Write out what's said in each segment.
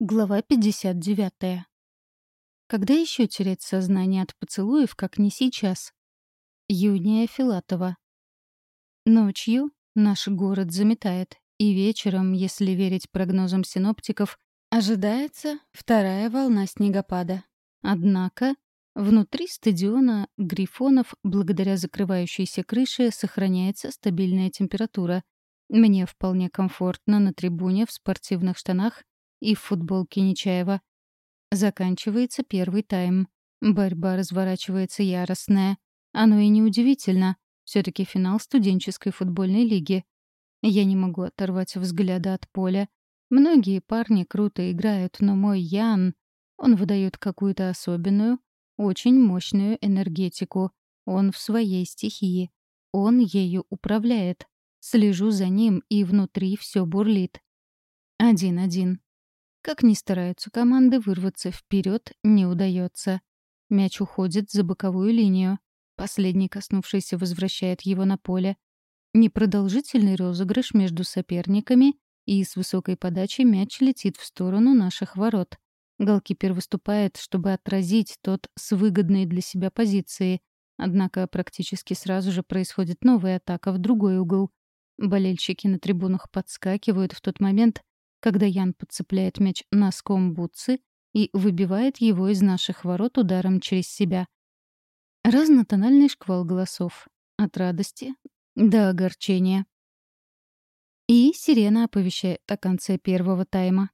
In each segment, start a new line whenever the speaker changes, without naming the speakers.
Глава 59. Когда еще терять сознание от поцелуев, как не сейчас? Юния Филатова. Ночью наш город заметает, и вечером, если верить прогнозам синоптиков, ожидается вторая волна снегопада. Однако внутри стадиона Грифонов, благодаря закрывающейся крыше, сохраняется стабильная температура. Мне вполне комфортно на трибуне в спортивных штанах и в футболке Нечаева. Заканчивается первый тайм. Борьба разворачивается яростная. Оно и неудивительно. все таки финал студенческой футбольной лиги. Я не могу оторвать взгляда от поля. Многие парни круто играют, но мой Ян... Он выдает какую-то особенную, очень мощную энергетику. Он в своей стихии. Он ею управляет. Слежу за ним, и внутри все бурлит. Один-один. Как ни стараются команды, вырваться вперед не удается. Мяч уходит за боковую линию. Последний, коснувшийся, возвращает его на поле. Непродолжительный розыгрыш между соперниками, и с высокой подачи мяч летит в сторону наших ворот. Голкипер выступает, чтобы отразить тот с выгодной для себя позиции. Однако практически сразу же происходит новая атака в другой угол. Болельщики на трибунах подскакивают в тот момент, когда Ян подцепляет мяч носком бутсы и выбивает его из наших ворот ударом через себя. Разнотональный шквал голосов. От радости до огорчения. И сирена оповещает о конце первого тайма.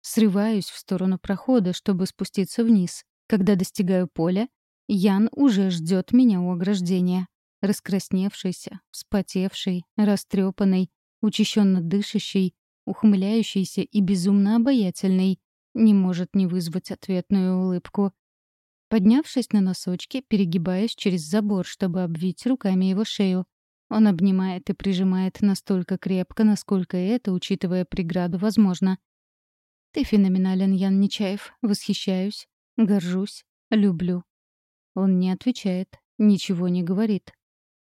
Срываюсь в сторону прохода, чтобы спуститься вниз. Когда достигаю поля, Ян уже ждет меня у ограждения. Раскрасневшийся, вспотевший, растрепанный, учащенно дышащий, ухмыляющийся и безумно обаятельный, не может не вызвать ответную улыбку. Поднявшись на носочки, перегибаюсь через забор, чтобы обвить руками его шею. Он обнимает и прижимает настолько крепко, насколько это, учитывая преграду, возможно. «Ты феноменален, Ян Нечаев. Восхищаюсь, горжусь, люблю». Он не отвечает, ничего не говорит.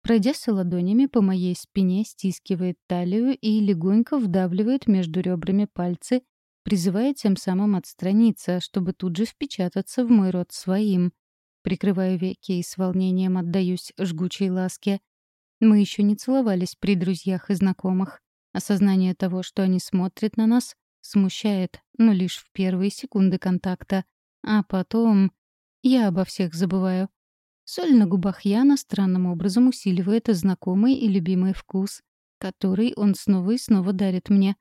Пройдясь ладонями по моей спине, стискивает талию и легонько вдавливает между ребрами пальцы, призывая тем самым отстраниться, чтобы тут же впечататься в мой рот своим. Прикрываю веки и с волнением отдаюсь жгучей ласке. Мы еще не целовались при друзьях и знакомых. Осознание того, что они смотрят на нас, смущает, но лишь в первые секунды контакта. А потом... Я обо всех забываю. Соль на губах Яна странным образом усиливает знакомый и любимый вкус, который он снова и снова дарит мне.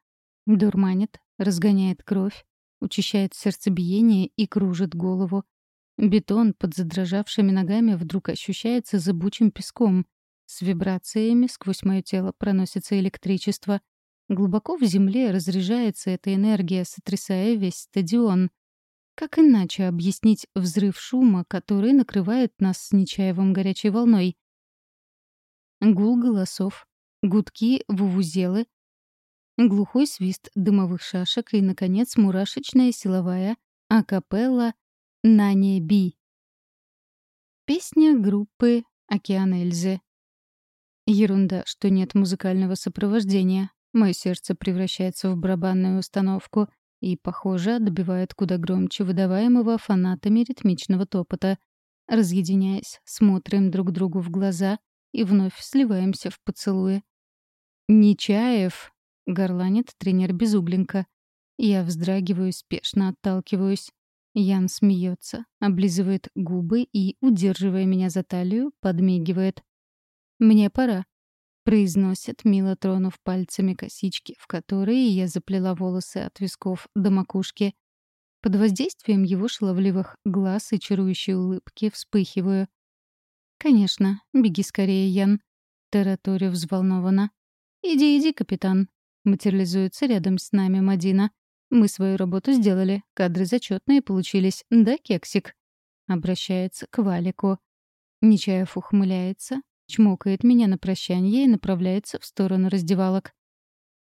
Дурманит, разгоняет кровь, учащает сердцебиение и кружит голову. Бетон под задрожавшими ногами вдруг ощущается зыбучим песком. С вибрациями сквозь мое тело проносится электричество. Глубоко в земле разряжается эта энергия, сотрясая весь стадион. Как иначе объяснить взрыв шума, который накрывает нас с Нечаевым горячей волной? Гул голосов, гудки вувузелы, глухой свист дымовых шашек и, наконец, мурашечная силовая акапелла «На неби». Песня группы «Океан Эльзы». Ерунда, что нет музыкального сопровождения. Мое сердце превращается в барабанную установку — и, похоже, добивает куда громче выдаваемого фанатами ритмичного топота. Разъединяясь, смотрим друг другу в глаза и вновь сливаемся в поцелуе. «Нечаев!» — горланит тренер Безугленко. Я вздрагиваю, спешно отталкиваюсь. Ян смеется, облизывает губы и, удерживая меня за талию, подмигивает. «Мне пора», произносит, мило тронув пальцами косички, в которые я заплела волосы от висков до макушки. Под воздействием его шаловливых глаз и чарующей улыбки вспыхиваю. «Конечно, беги скорее, Ян», — тараторю взволнованно. «Иди, иди, капитан», — материализуется рядом с нами Мадина. «Мы свою работу сделали, кадры зачетные получились, да, кексик?» Обращается к Валику. Нечаев ухмыляется, чмокает меня на прощание и направляется в сторону раздевалок.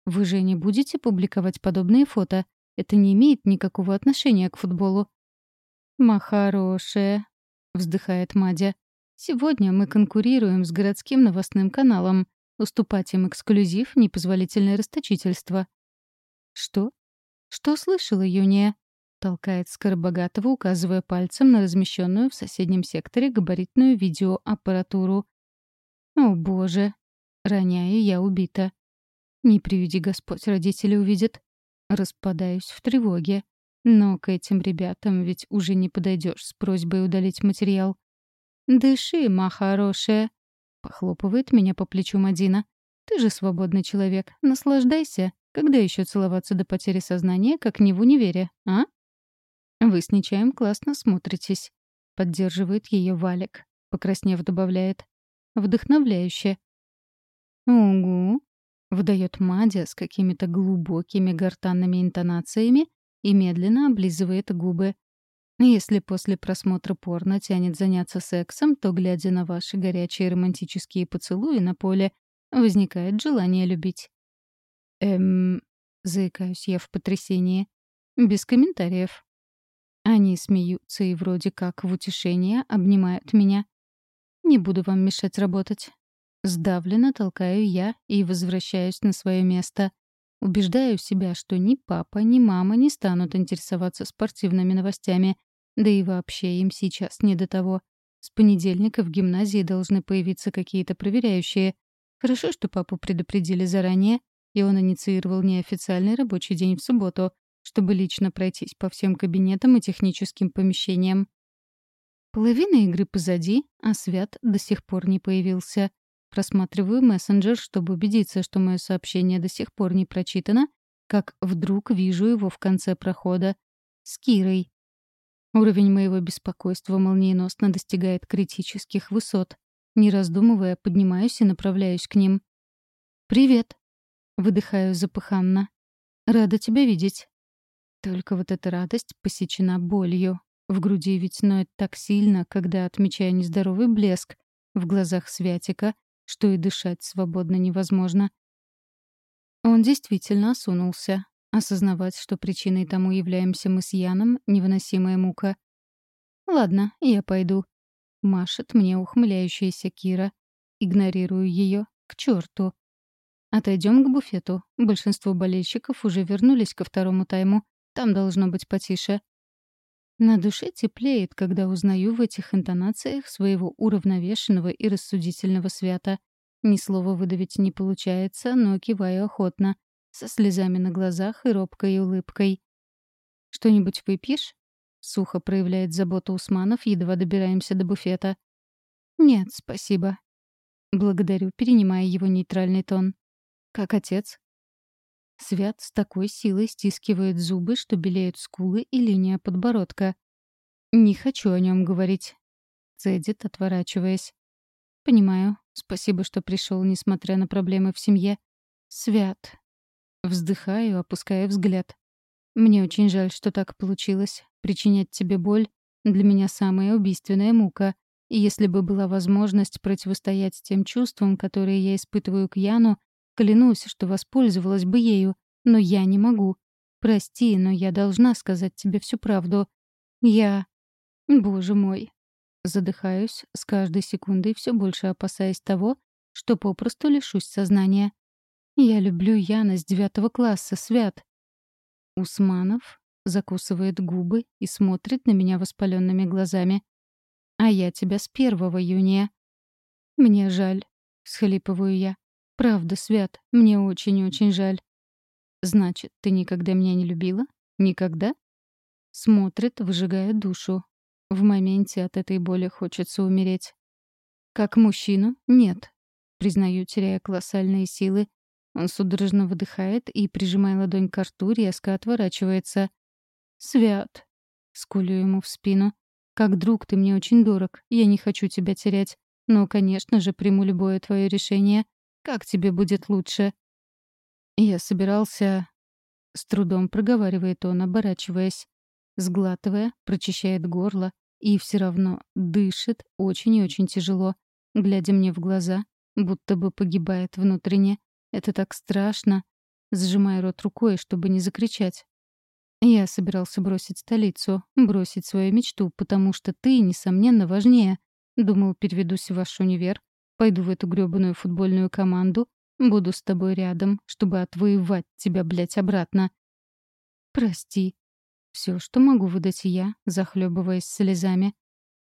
«Вы же не будете публиковать подобные фото? Это не имеет никакого отношения к футболу». «Ма хорошая», — вздыхает Мадя. «Сегодня мы конкурируем с городским новостным каналом. Уступать им эксклюзив — непозволительное расточительство». «Что? Что слышала Юния?» толкает Скоробогатого, указывая пальцем на размещенную в соседнем секторе габаритную видеоаппаратуру. «О, боже!» Роняю я убита. Не приведи Господь, родители увидят. Распадаюсь в тревоге. Но к этим ребятам ведь уже не подойдешь с просьбой удалить материал. «Дыши, ма хорошая!» — похлопывает меня по плечу Мадина. «Ты же свободный человек. Наслаждайся. Когда еще целоваться до потери сознания, как не в универе, а?» «Вы с Нечаем классно смотритесь», — поддерживает ее Валик. Покраснев, добавляет. «Вдохновляюще». «Угу», — выдает Мадя с какими-то глубокими гортанными интонациями и медленно облизывает губы. Если после просмотра порно тянет заняться сексом, то, глядя на ваши горячие романтические поцелуи на поле, возникает желание любить. Эм, заикаюсь я в потрясении. Без комментариев. Они смеются и вроде как в утешение обнимают меня. Не буду вам мешать работать. Сдавленно толкаю я и возвращаюсь на свое место. Убеждаю себя, что ни папа, ни мама не станут интересоваться спортивными новостями, да и вообще им сейчас не до того. С понедельника в гимназии должны появиться какие-то проверяющие. Хорошо, что папу предупредили заранее, и он инициировал неофициальный рабочий день в субботу, чтобы лично пройтись по всем кабинетам и техническим помещениям. Половина игры позади, а Свят до сих пор не появился. Просматриваю мессенджер, чтобы убедиться, что мое сообщение до сих пор не прочитано, как вдруг вижу его в конце прохода. С Кирой. Уровень моего беспокойства молниеносно достигает критических высот. Не раздумывая, поднимаюсь и направляюсь к ним. «Привет!» — выдыхаю запыханно. «Рада тебя видеть». Только вот эта радость посечена болью. В груди ведь ноет так сильно, когда отмечаю нездоровый блеск в глазах Святика, что и дышать свободно невозможно. Он действительно осунулся. Осознавать, что причиной тому являемся мы с Яном, невыносимая мука. «Ладно, я пойду», — машет мне ухмыляющаяся Кира. Игнорирую ее. К черту. Отойдем к буфету. Большинство болельщиков уже вернулись ко второму тайму. Там должно быть потише. На душе теплеет, когда узнаю в этих интонациях своего уравновешенного и рассудительного свята. Ни слова выдавить не получается, но киваю охотно со слезами на глазах и робкой улыбкой. «Что-нибудь выпьешь?» — сухо проявляет заботу Усманов, едва добираемся до буфета. «Нет, спасибо». Благодарю, перенимая его нейтральный тон. «Как отец?» Свят с такой силой стискивает зубы, что белеют скулы и линия подбородка. «Не хочу о нем говорить», — цедит, отворачиваясь. «Понимаю. Спасибо, что пришел, несмотря на проблемы в семье. Свят, Вздыхаю, опуская взгляд. Мне очень жаль, что так получилось. Причинять тебе боль — для меня самая убийственная мука. И если бы была возможность противостоять тем чувствам, которые я испытываю к Яну, клянусь, что воспользовалась бы ею. Но я не могу. Прости, но я должна сказать тебе всю правду. Я... Боже мой. Задыхаюсь, с каждой секундой все больше опасаясь того, что попросту лишусь сознания. Я люблю Яна с девятого класса, Свят. Усманов закусывает губы и смотрит на меня воспаленными глазами. А я тебя с первого июня. Мне жаль, схлипываю я. Правда, Свят, мне очень-очень жаль. Значит, ты никогда меня не любила? Никогда? Смотрит, выжигая душу. В моменте от этой боли хочется умереть. Как мужчину? Нет. Признаю, теряя колоссальные силы, он судорожно выдыхает и, прижимая ладонь к рту, резко отворачивается. «Свят!» — скулю ему в спину. «Как друг ты мне очень дорог. Я не хочу тебя терять. Но, конечно же, приму любое твое решение. Как тебе будет лучше?» Я собирался... С трудом проговаривает он, оборачиваясь. Сглатывая, прочищает горло и все равно дышит очень и очень тяжело, глядя мне в глаза, будто бы погибает внутренне. Это так страшно. Сжимая рот рукой, чтобы не закричать. Я собирался бросить столицу, бросить свою мечту, потому что ты, несомненно, важнее. Думал, переведусь в ваш универ, пойду в эту грёбаную футбольную команду, буду с тобой рядом, чтобы отвоевать тебя, блядь, обратно. Прости. Все, что могу выдать я, захлебываясь слезами.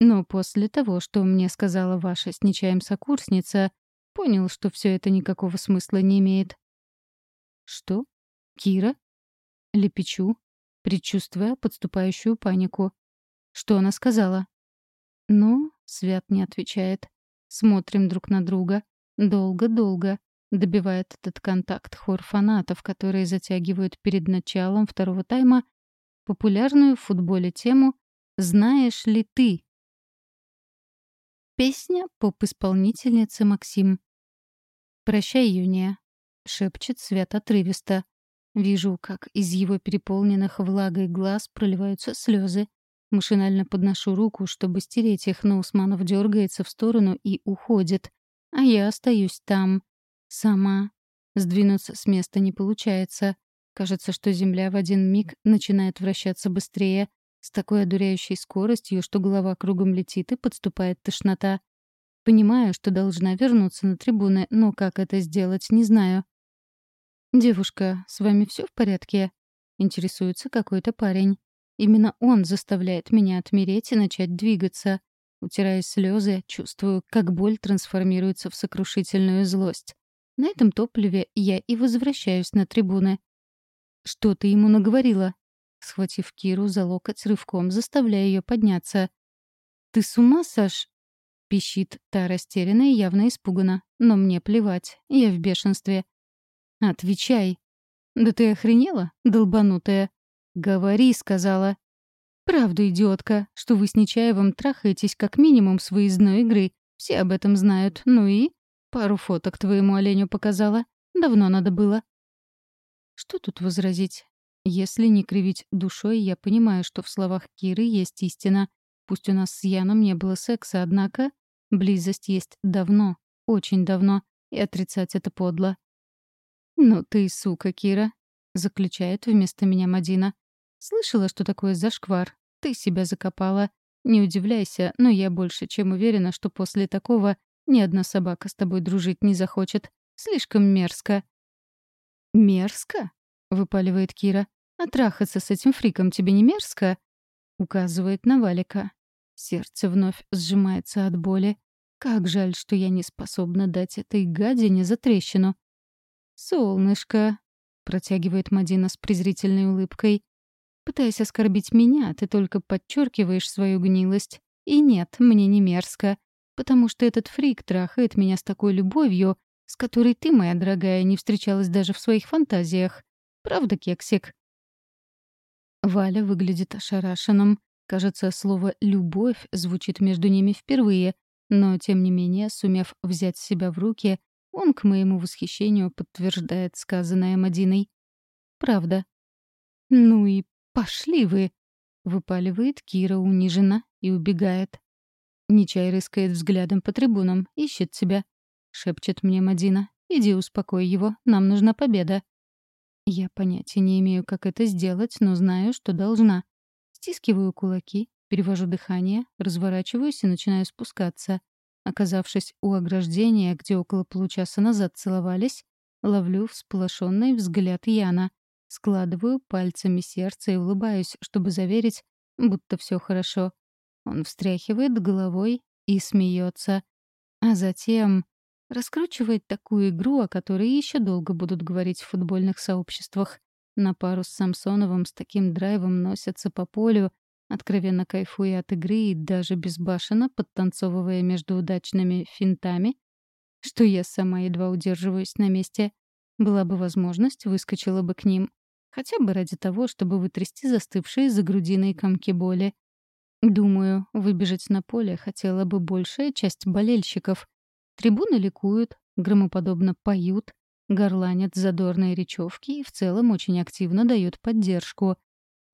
Но после того, что мне сказала ваша с нечаем сокурсница, понял, что все это никакого смысла не имеет. «Что? Кира?» Лепечу, предчувствуя подступающую панику. Что она сказала? «Ну?» — Свят не отвечает. Смотрим друг на друга. Долго-долго. Добивает этот контакт хор фанатов, которые затягивают перед началом второго тайма популярную в футболе тему «Знаешь ли ты?». Песня поп-исполнительницы Максим. «Прощай, Юния», — шепчет Свят отрывисто. Вижу, как из его переполненных влагой глаз проливаются слезы. Машинально подношу руку, чтобы стереть их, но Усманов дергается в сторону и уходит. А я остаюсь там. Сама. Сдвинуться с места не получается. Кажется, что Земля в один миг начинает вращаться быстрее, с такой одуряющей скоростью, что голова кругом летит и подступает тошнота. Понимаю, что должна вернуться на трибуны, но как это сделать, не знаю. «Девушка, с вами все в порядке?» — интересуется какой-то парень. Именно он заставляет меня отмереть и начать двигаться. Утирая слезы, чувствую, как боль трансформируется в сокрушительную злость. На этом топливе я и возвращаюсь на трибуны. «Что ты ему наговорила?» Схватив Киру за локоть рывком, заставляя ее подняться. «Ты с ума, Саш?» Пищит та растерянная и явно испугана. Но мне плевать, я в бешенстве. «Отвечай!» «Да ты охренела, долбанутая?» «Говори», — сказала. «Правда, идиотка, что вы с Нечаевым трахаетесь как минимум с выездной игры. Все об этом знают. Ну и? Пару фоток твоему оленю показала. Давно надо было». Что тут возразить? Если не кривить душой, я понимаю, что в словах Киры есть истина. Пусть у нас с Яном не было секса, однако близость есть давно, очень давно, и отрицать это подло. «Ну ты сука, Кира», — заключает вместо меня Мадина. Слышала, что такое зашквар. Ты себя закопала. Не удивляйся, но я больше чем уверена, что после такого ни одна собака с тобой дружить не захочет. Слишком мерзко. «Мерзко?» — выпаливает Кира. «А трахаться с этим фриком тебе не мерзко?» — указывает на Валика. Сердце вновь сжимается от боли. Как жаль, что я не способна дать этой гадине за трещину. «Солнышко», — протягивает Мадина с презрительной улыбкой. Пытаясь оскорбить меня, ты только подчеркиваешь свою гнилость. И нет, мне не мерзко. Потому что этот фрик трахает меня с такой любовью, с которой ты, моя дорогая, не встречалась даже в своих фантазиях. Правда, кексик?» Валя выглядит ошарашенным. Кажется, слово «любовь» звучит между ними впервые, но, тем не менее, сумев взять себя в руки, он, к моему восхищению, подтверждает сказанное Мадиной. «Правда». «Ну и «Пошли вы!» — выпаливает Кира униженно и убегает. Нечай рыскает взглядом по трибунам, ищет себя. Шепчет мне Мадина. «Иди успокой его, нам нужна победа». Я понятия не имею, как это сделать, но знаю, что должна. Стискиваю кулаки, перевожу дыхание, разворачиваюсь и начинаю спускаться. Оказавшись у ограждения, где около получаса назад целовались, ловлю всполошенный взгляд Яна. Складываю пальцами сердце и улыбаюсь, чтобы заверить, будто все хорошо. Он встряхивает головой и смеется. А затем раскручивает такую игру, о которой еще долго будут говорить в футбольных сообществах. На пару с Самсоновым с таким драйвом носятся по полю, откровенно кайфуя от игры и даже безбашенно подтанцовывая между удачными финтами, что я сама едва удерживаюсь на месте. Была бы возможность, выскочила бы к ним. Хотя бы ради того, чтобы вытрясти застывшие за грудиной комки боли. Думаю, выбежать на поле хотела бы большая часть болельщиков. Трибуны ликуют, громоподобно поют, горланят задорные речевки и в целом очень активно дают поддержку.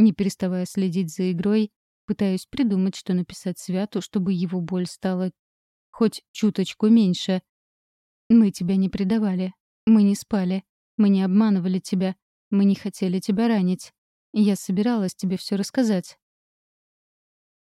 Не переставая следить за игрой, пытаюсь придумать, что написать Святу, чтобы его боль стала хоть чуточку меньше. Мы тебя не предавали. Мы не спали. Мы не обманывали тебя. Мы не хотели тебя ранить. Я собиралась тебе все рассказать.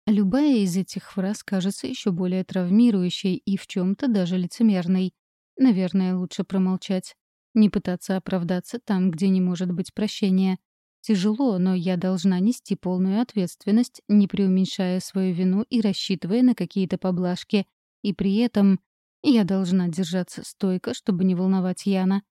Любая из этих фраз кажется еще более травмирующей и в чем-то даже лицемерной. Наверное, лучше промолчать. Не пытаться оправдаться там, где не может быть прощения. Тяжело, но я должна нести полную ответственность, не преуменьшая свою вину и рассчитывая на какие-то поблажки. И при этом я должна держаться стойко, чтобы не волновать Яна.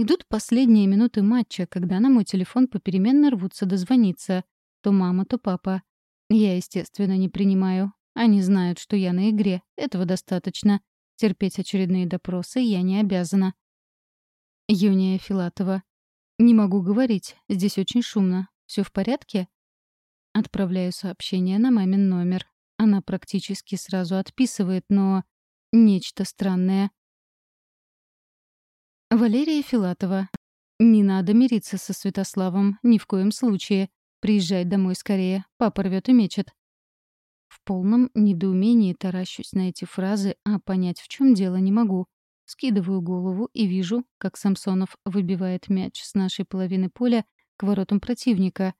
Идут последние минуты матча, когда на мой телефон попеременно рвутся дозвониться. То мама, то папа. Я, естественно, не принимаю. Они знают, что я на игре. Этого достаточно. Терпеть очередные допросы я не обязана. Юния Филатова. «Не могу говорить. Здесь очень шумно. Все в порядке?» Отправляю сообщение на мамин номер. Она практически сразу отписывает, но... Нечто странное. Валерия Филатова. «Не надо мириться со Святославом. Ни в коем случае. Приезжай домой скорее. Папа рвет и мечет». В полном недоумении таращусь на эти фразы, а понять, в чем дело, не могу. Скидываю голову и вижу, как Самсонов выбивает мяч с нашей половины поля к воротам противника.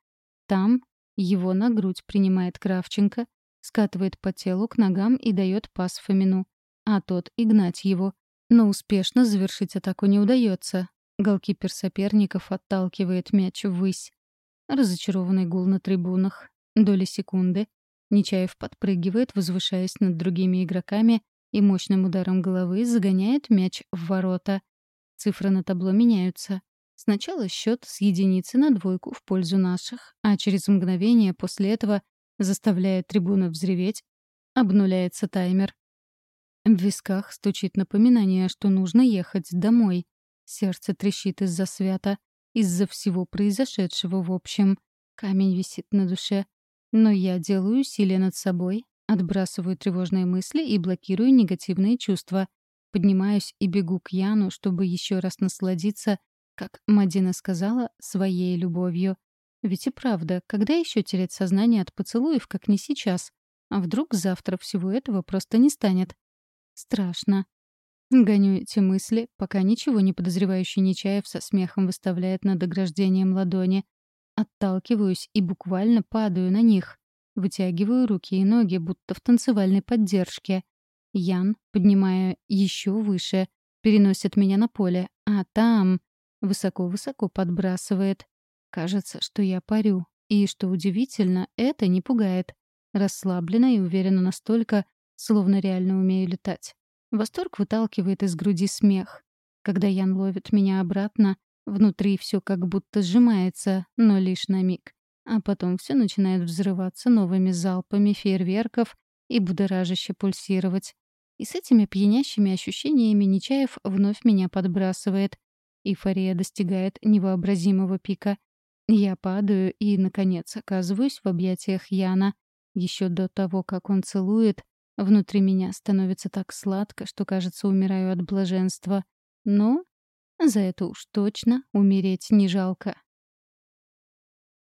Там его на грудь принимает Кравченко, скатывает по телу к ногам и дает пас Фомину. А тот — игнать его. Но успешно завершить атаку не удается. Голкипер соперников отталкивает мяч ввысь. Разочарованный гул на трибунах. Доли секунды. Нечаев подпрыгивает, возвышаясь над другими игроками, и мощным ударом головы загоняет мяч в ворота. Цифры на табло меняются. Сначала счет с единицы на двойку в пользу наших, а через мгновение после этого заставляет трибуну взреветь, обнуляется таймер. В висках стучит напоминание, что нужно ехать домой. Сердце трещит из-за свята, из-за всего произошедшего в общем. Камень висит на душе. Но я делаю усилия над собой, Отбрасываю тревожные мысли и блокирую негативные чувства. Поднимаюсь и бегу к Яну, чтобы еще раз насладиться, как Мадина сказала, своей любовью. Ведь и правда, когда еще терять сознание от поцелуев, как не сейчас? А вдруг завтра всего этого просто не станет? Страшно. Гоню эти мысли, пока ничего не подозревающий Нечаев со смехом выставляет над ограждением ладони. Отталкиваюсь и буквально падаю на них. Вытягиваю руки и ноги, будто в танцевальной поддержке. Ян, поднимая еще выше, переносит меня на поле, а там высоко-высоко подбрасывает. Кажется, что я парю. И, что удивительно, это не пугает. Расслаблена и уверена настолько, словно реально умею летать. Восторг выталкивает из груди смех. Когда Ян ловит меня обратно, внутри все как будто сжимается, но лишь на миг а потом все начинает взрываться новыми залпами фейерверков и будоражаще пульсировать. И с этими пьянящими ощущениями Нечаев вновь меня подбрасывает. Эйфория достигает невообразимого пика. Я падаю и, наконец, оказываюсь в объятиях Яна. Еще до того, как он целует, внутри меня становится так сладко, что, кажется, умираю от блаженства. Но за это уж точно умереть не жалко.